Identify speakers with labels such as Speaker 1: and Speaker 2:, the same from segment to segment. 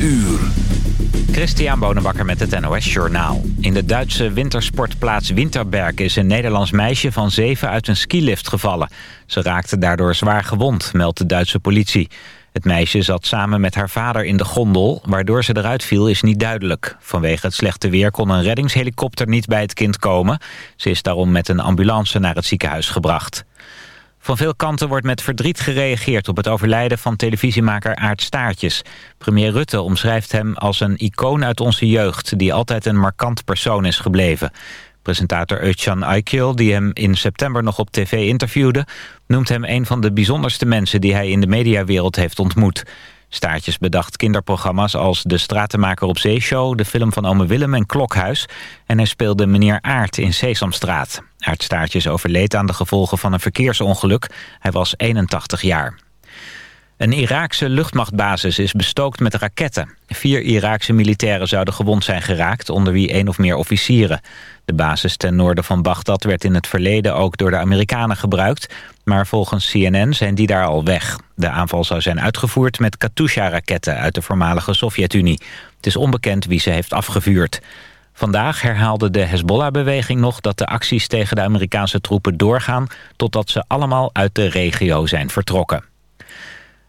Speaker 1: uur.
Speaker 2: Christian Bonenbakker met het NOS Journaal. In de Duitse wintersportplaats Winterberg is een Nederlands meisje van zeven uit een skilift gevallen. Ze raakte daardoor zwaar gewond, meldt de Duitse politie. Het meisje zat samen met haar vader in de gondel. Waardoor ze eruit viel is niet duidelijk. Vanwege het slechte weer kon een reddingshelikopter niet bij het kind komen. Ze is daarom met een ambulance naar het ziekenhuis gebracht. Van veel kanten wordt met verdriet gereageerd op het overlijden van televisiemaker Aart Staartjes. Premier Rutte omschrijft hem als een icoon uit onze jeugd... die altijd een markant persoon is gebleven. Presentator Özcan Aykil, die hem in september nog op tv interviewde... noemt hem een van de bijzonderste mensen die hij in de mediawereld heeft ontmoet. Staartjes bedacht kinderprogramma's als De Stratenmaker op Zeeshow... de film van Ome Willem en Klokhuis... en hij speelde meneer Aart in Sesamstraat. Aart Staartjes overleed aan de gevolgen van een verkeersongeluk. Hij was 81 jaar. Een Iraakse luchtmachtbasis is bestookt met raketten. Vier Iraakse militairen zouden gewond zijn geraakt, onder wie één of meer officieren. De basis ten noorden van Bagdad werd in het verleden ook door de Amerikanen gebruikt... maar volgens CNN zijn die daar al weg. De aanval zou zijn uitgevoerd met Katusha-raketten uit de voormalige Sovjet-Unie. Het is onbekend wie ze heeft afgevuurd. Vandaag herhaalde de Hezbollah-beweging nog dat de acties tegen de Amerikaanse troepen doorgaan... totdat ze allemaal uit de regio zijn vertrokken.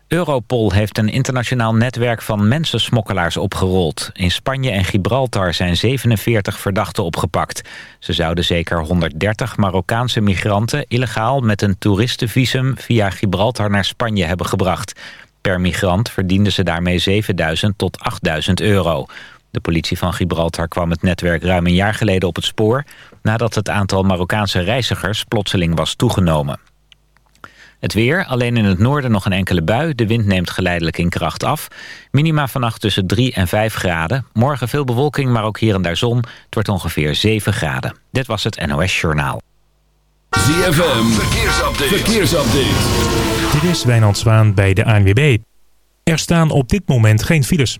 Speaker 2: Europol heeft een internationaal netwerk van mensensmokkelaars opgerold. In Spanje en Gibraltar zijn 47 verdachten opgepakt. Ze zouden zeker 130 Marokkaanse migranten illegaal met een toeristenvisum via Gibraltar naar Spanje hebben gebracht. Per migrant verdienden ze daarmee 7000 tot 8000 euro. De politie van Gibraltar kwam het netwerk ruim een jaar geleden op het spoor... nadat het aantal Marokkaanse reizigers plotseling was toegenomen. Het weer, alleen in het noorden nog een enkele bui. De wind neemt geleidelijk in kracht af. Minima vannacht tussen 3 en 5 graden. Morgen veel bewolking, maar ook hier en daar zon. Het wordt ongeveer 7 graden. Dit was het NOS Journaal.
Speaker 1: ZFM, verkeersupdate. verkeersupdate.
Speaker 3: Dit is Wijnand Zwaan bij de ANWB. Er staan op dit moment geen files.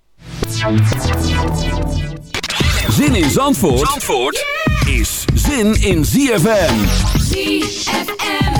Speaker 1: Zin in Zandvoort, Zandvoort is zin in ZFM.
Speaker 4: ZFM.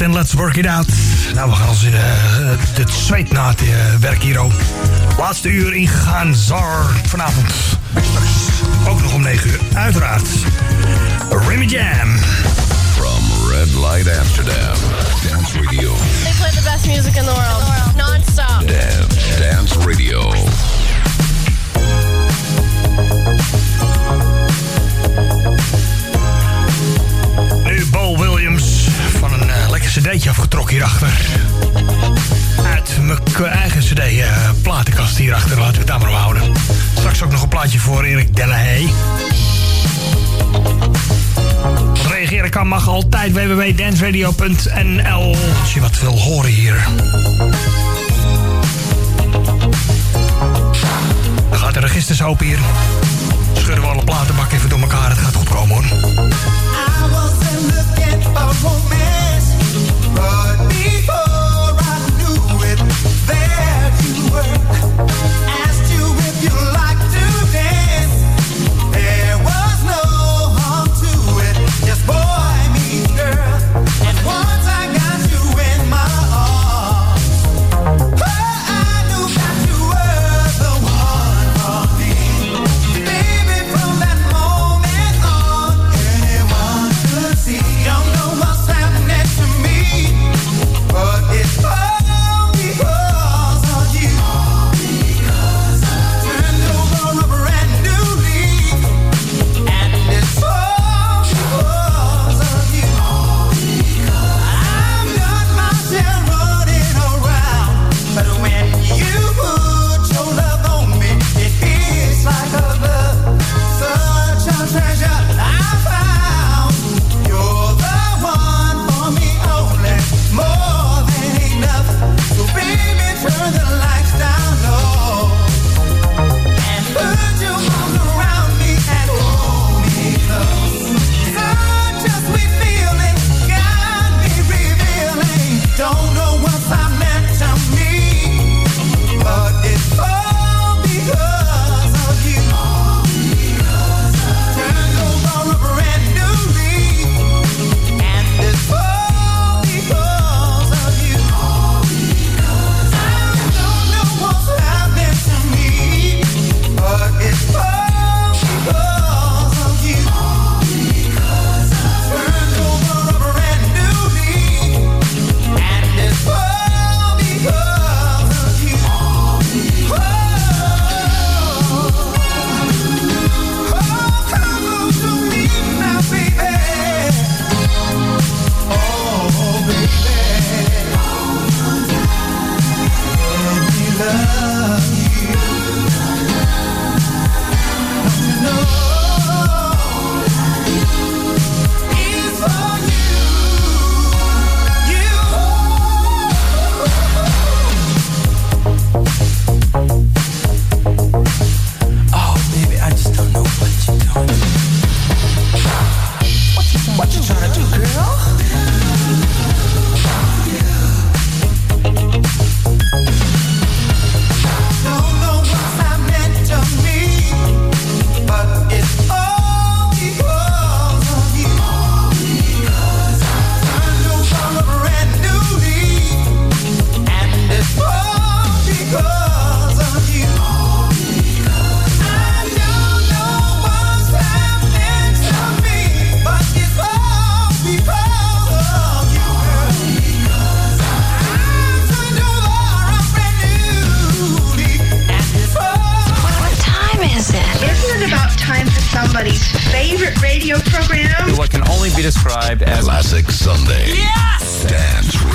Speaker 5: En Let's Work It Out. Nou, we gaan ons in het zweet na het eh, werk hier ook. Laatste uur ingegaan, zar, vanavond. Ook nog om 9 uur, uiteraard. Remy Jam.
Speaker 6: From Red Light Amsterdam, Dance Radio.
Speaker 7: They play the best music in the world, non-stop.
Speaker 6: Dance, Dance Radio.
Speaker 5: beetje afgetrokken hierachter. Uit mijn eigen cd-platenkast eh, uh, hierachter. Laten we het daar maar op houden. Straks ook nog een plaatje voor Erik Dellehey. Wat reageren kan mag altijd www.dansradio.nl Als je wat wil horen hier. Dan gaat de registers open hier. Schudden we alle platenbak even door elkaar. Het gaat goed komen hoor.
Speaker 8: I
Speaker 6: Sunday. Yes! Dance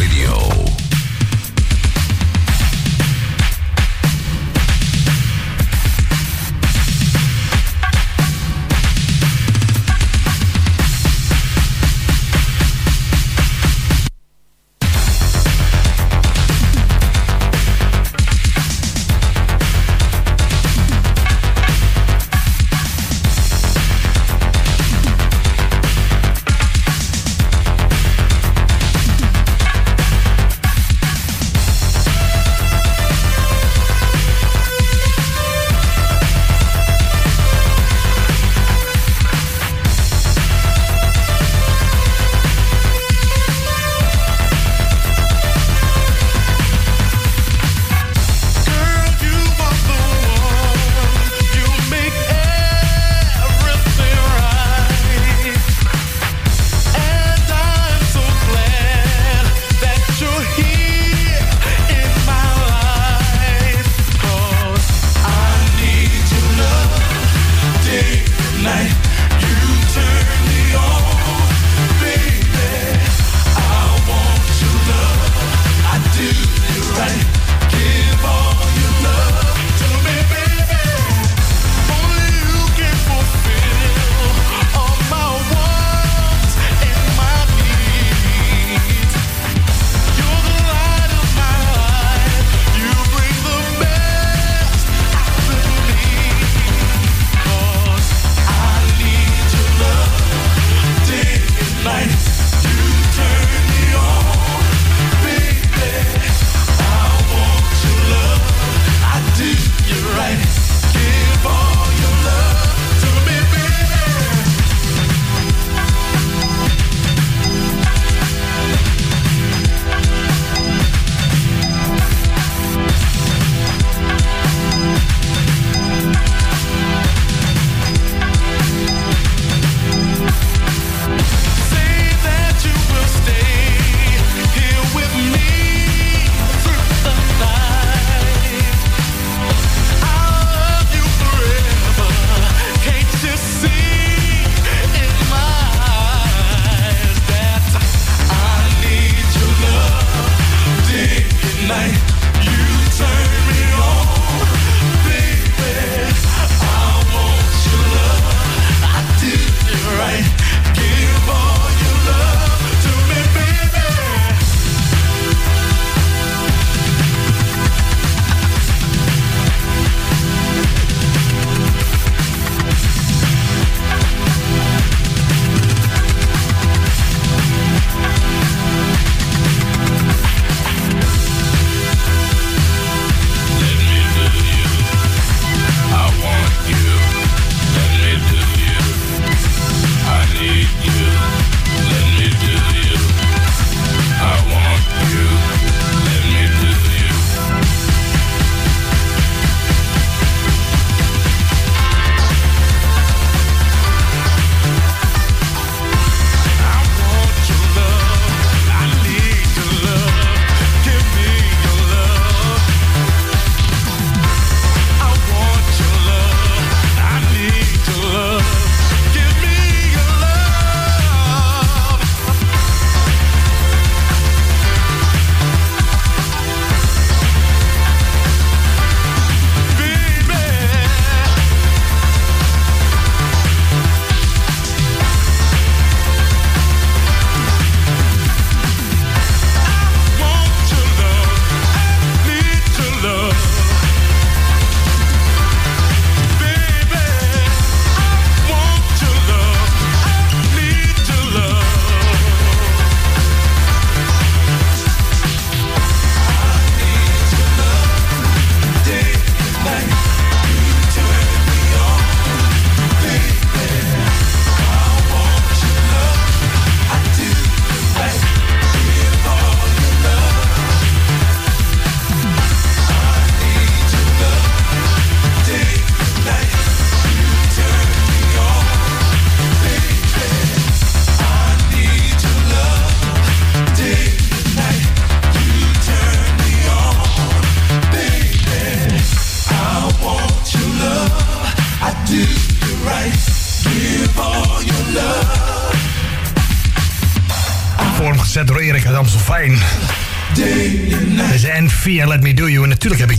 Speaker 5: N4 en Let Me Do You. En natuurlijk heb ik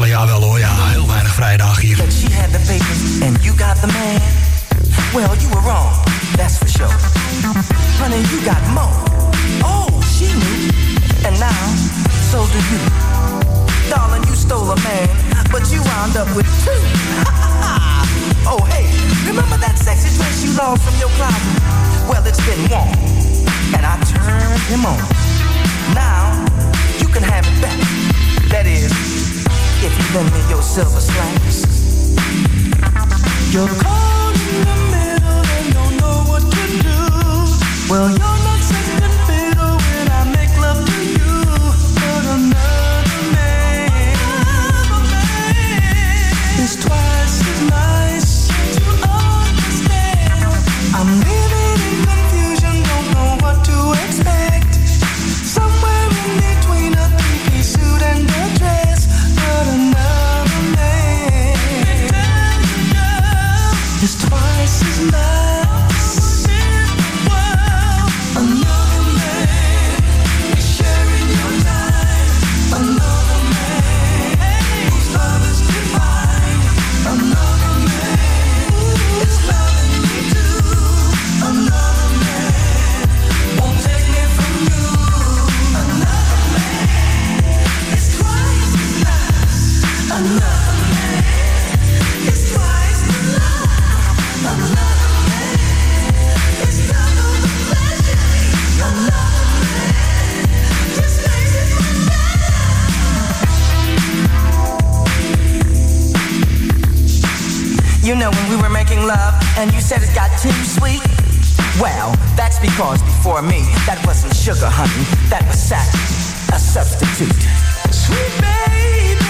Speaker 5: Wel hoor, ja. Heel weinig vrijdag hier.
Speaker 9: She had the papers and you got the man. Well, you were wrong, that's for sure. Honey, you got more. Oh, she knew. And now, so do you. Darling, you stole a man, but you wound up with two. oh, hey, remember that sexy dress you lost from your closet? Well, it's been worn, and I turned him on. Now, you can have it back. That is, if you lend me your silver slacks. You're caught in the middle and don't know what to do. Well, and you said it got too sweet? Well, that's because before me, that wasn't sugar, honey. That was sack, a substitute. Sweet baby,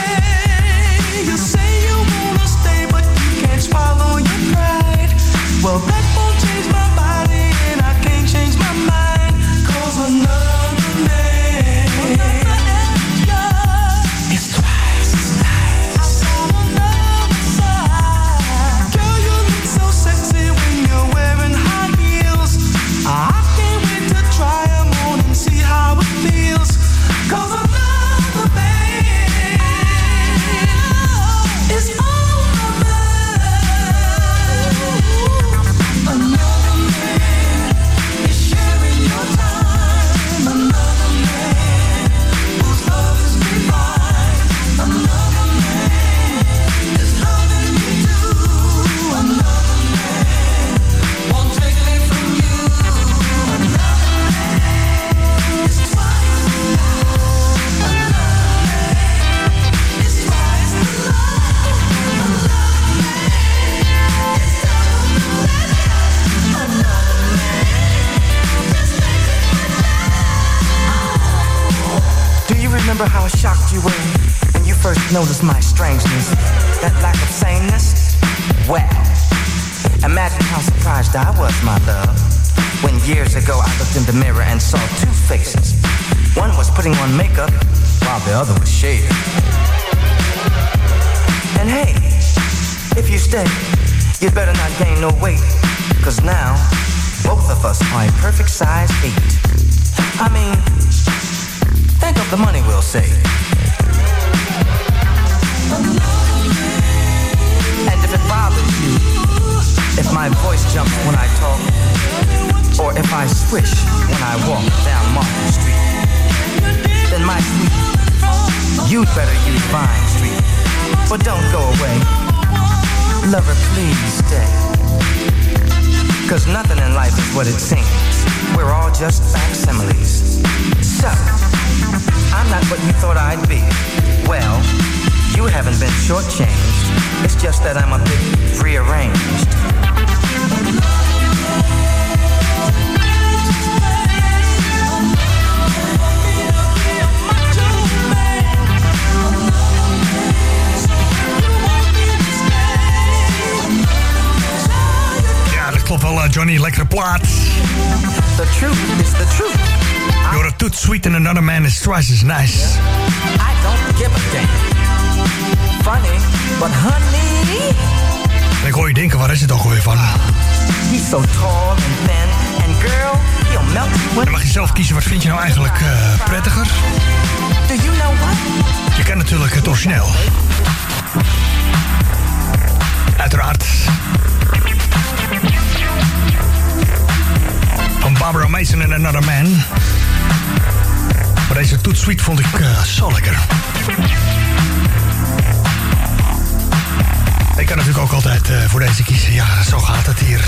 Speaker 9: you say you wanna stay, but you can't swallow your pride. Well, that noticed my strangeness? That lack of sameness? Well, imagine how surprised I was, my love, when years ago I looked in the mirror and saw two faces. One was putting on makeup, while the other was shaving. And hey, if you stay, you better not gain no weight, cause now both of us are a perfect size eight. I mean, think of the money we'll save. When I walk down Market Street, then my sweet, you'd better use Vine Street. But don't go away. Lover, please stay. Cause nothing in life is what it seems. We're all just facsimiles. So, I'm not what you thought I'd be. Well, you haven't been shortchanged. It's just that I'm a bit rearranged.
Speaker 5: Dan die lekkere plaat.
Speaker 9: The truth is the truth.
Speaker 5: You're a toot sweet and another man is twice as nice.
Speaker 9: I don't give a damn. Funny, but honey,
Speaker 5: ik hoor je denken, waar is het ook alweer van?
Speaker 9: he's so tall and thin. And girl, he'll melt you
Speaker 5: Dan mag je zelf kiezen, wat vind je nou eigenlijk eh, prettiger?
Speaker 9: Do you know what?
Speaker 5: Je kent natuurlijk het origineel. Uiteraard. Barbara Mason en Another Man. Maar deze Toot Sweet vond ik eh, zo lekker. Ik kan natuurlijk ook altijd eh, voor deze kiezen. Ja, zo gaat het hier.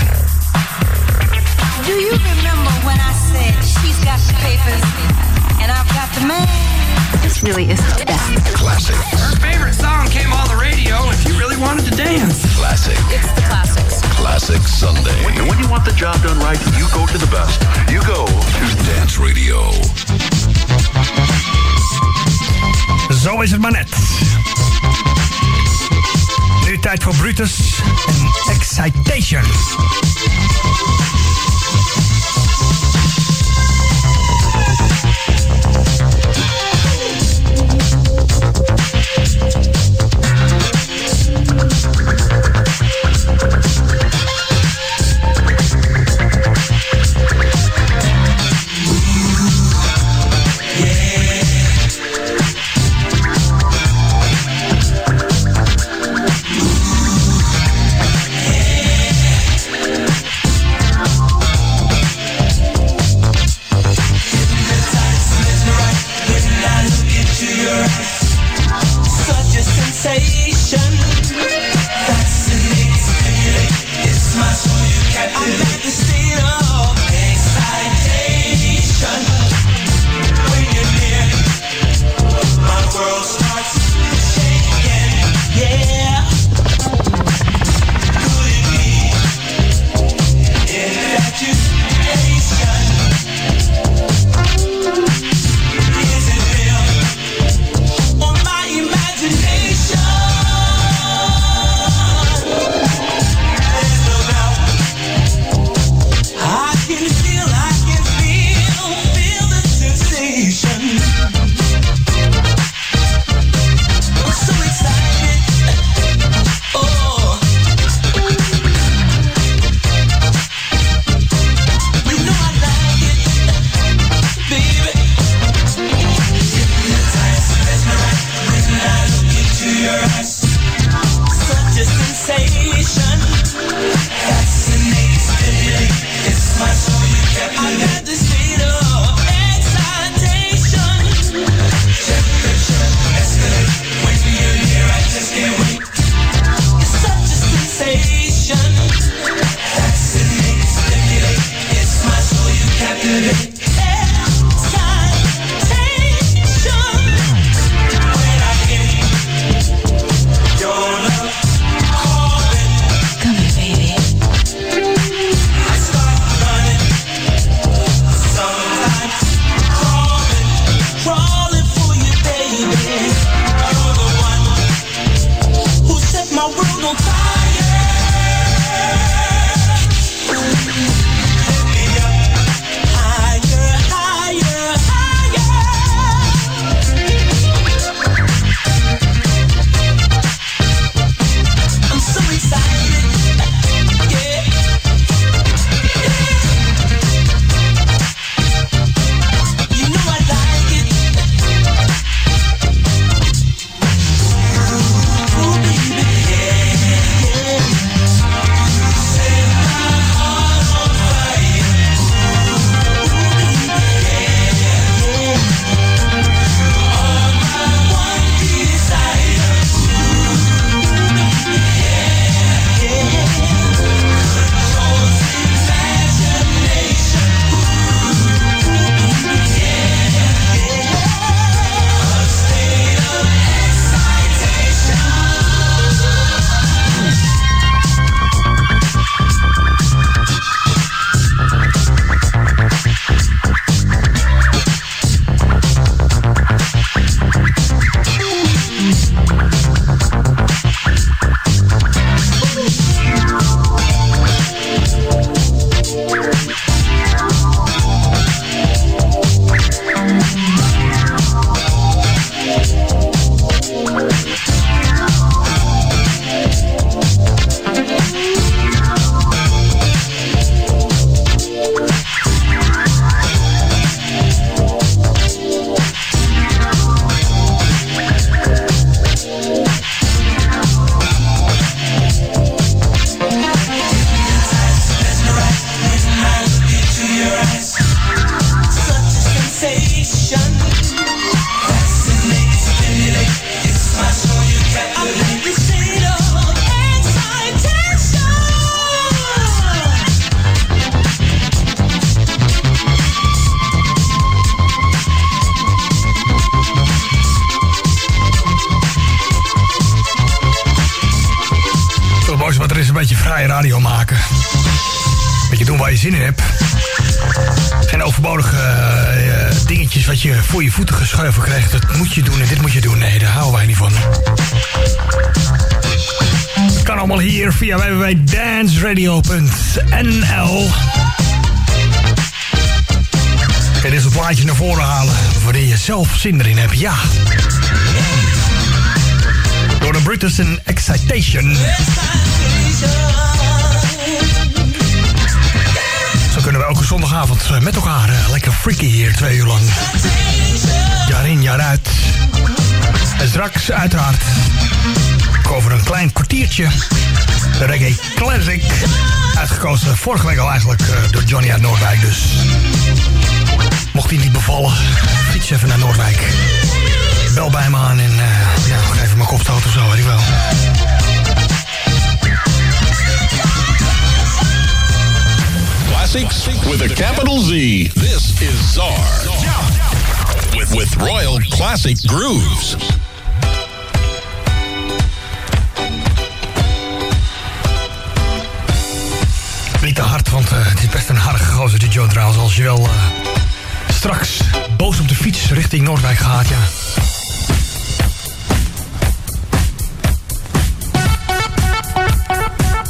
Speaker 10: Do you remember when I said she's got the papers and I've got the man? This really is the best.
Speaker 6: Classic.
Speaker 11: Her favorite song came on the radio and she really wanted to dance.
Speaker 6: Classic.
Speaker 7: It's the classics.
Speaker 6: Classic Sunday.
Speaker 12: When, when you want the job done right, you go to the best.
Speaker 5: Nu tijd voor Brutus en Excitation. Zin erin hebt. Ja. Door de British in Excitation. Zo kunnen we elke zondagavond eh, met elkaar eh, lekker freaky hier twee uur lang. Jaar in, jaar uit. En straks uiteraard over een klein kwartiertje reggae classic. Uitgekozen vorige week al eigenlijk eh, door Johnny uit Noordwijk. Dus mocht hij niet bevallen, fiets even naar Noordwijk. Bel bij me aan en uh, ja, geef even mijn kopstoot of zo, weet ik wel.
Speaker 13: Classics with a capital Z. This is Czar. With, with Royal Classic Grooves.
Speaker 5: Niet te hard, want uh, het is best een harde gozer die Joe trouwens. Als je wel uh, straks boos op de fiets richting Noordwijk gaat, ja.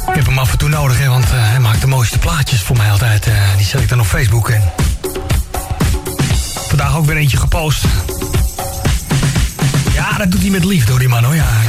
Speaker 5: Ik heb hem af en toe nodig, hè, want uh, hij maakt de mooiste plaatjes voor mij altijd. die zet ik dan op Facebook en vandaag ook weer eentje gepost. Ja, dat doet hij met liefde door die man hoor. Ja.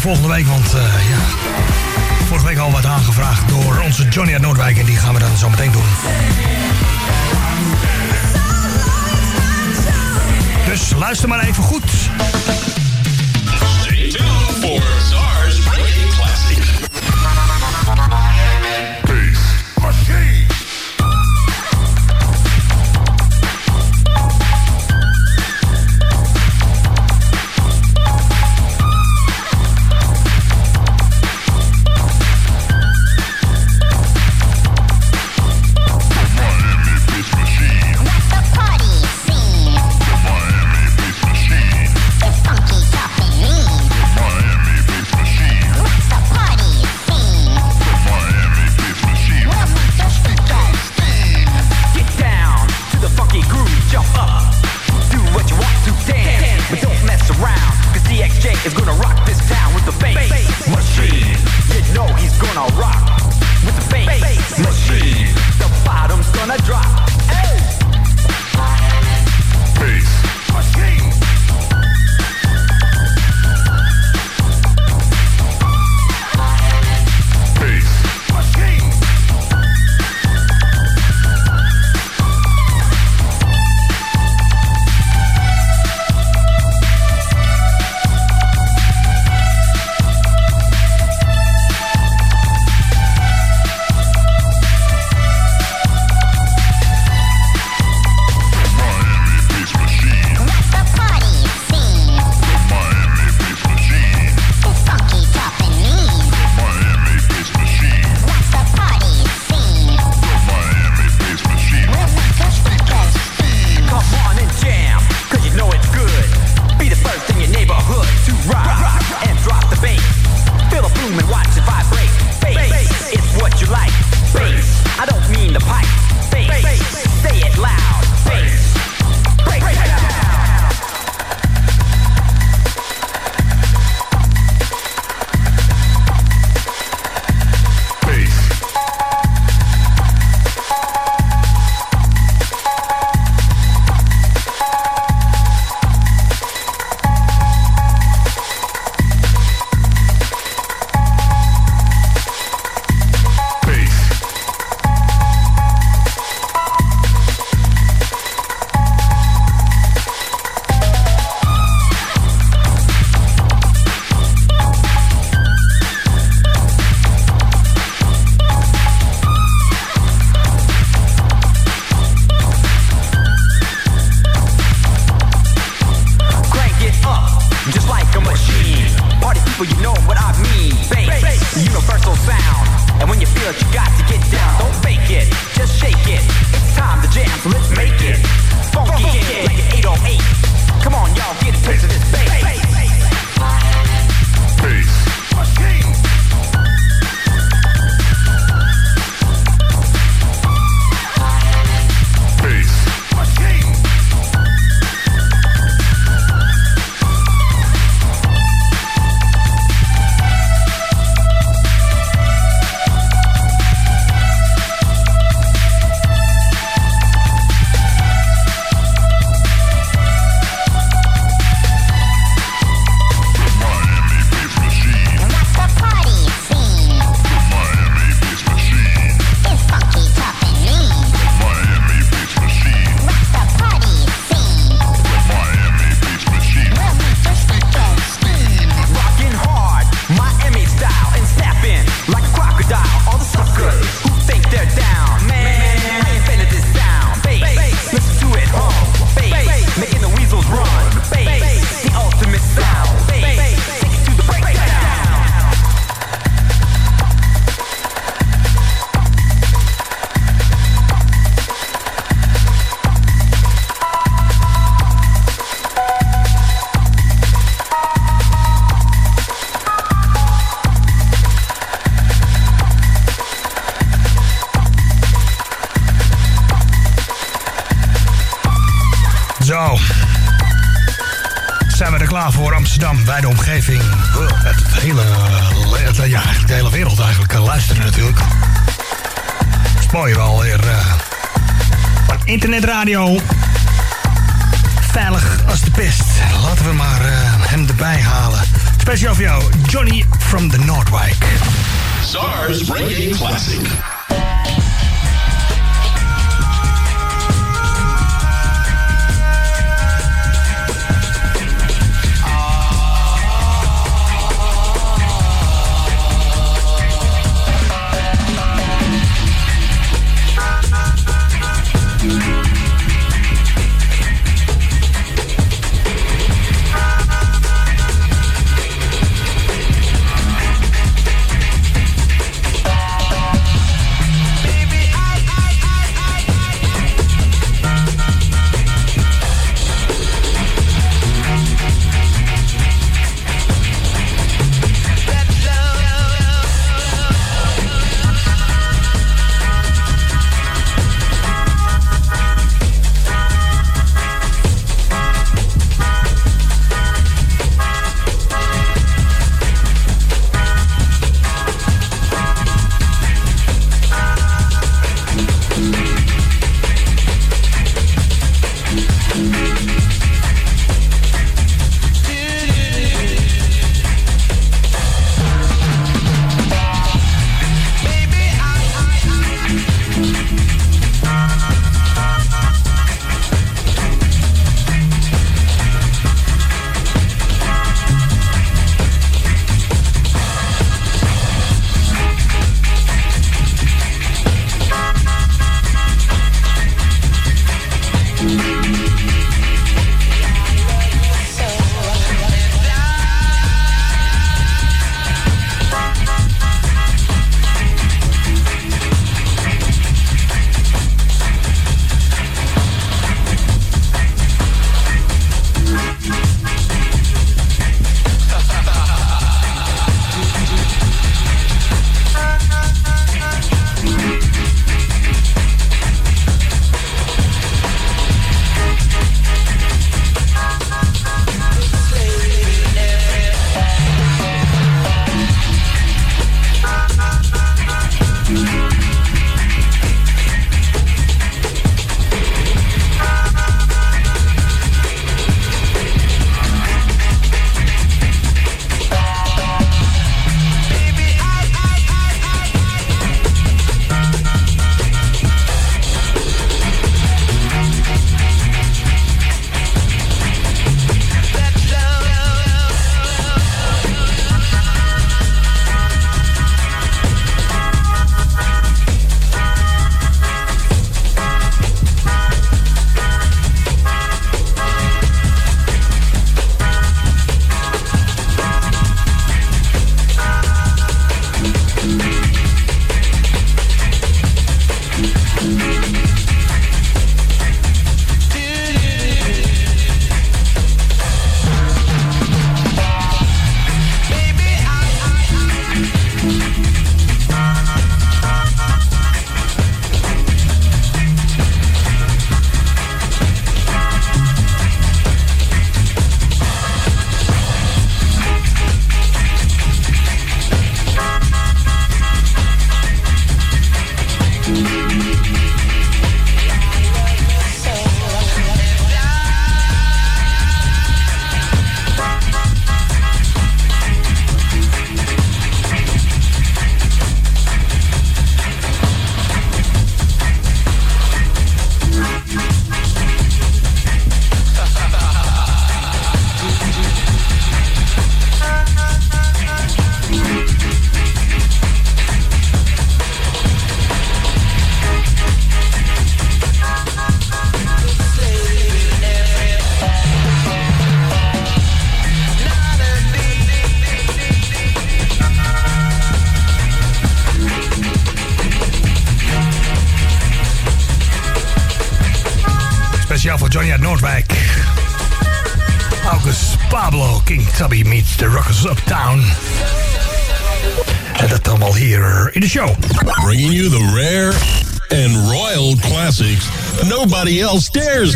Speaker 14: volgende week, want uh, ja, vorige week al wat aangevraagd door onze Johnny uit Noordwijk en die gaan we dan zo meteen doen. Dus luister maar even goed.
Speaker 5: internetradio. Veilig als de pest. Laten we maar eh, hem erbij halen. Speciaal voor jou, Johnny from the Noordwijk.
Speaker 13: SARS Reggae Classic.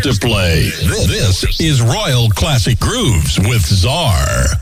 Speaker 6: To play. This is Royal Classic Grooves with Czar.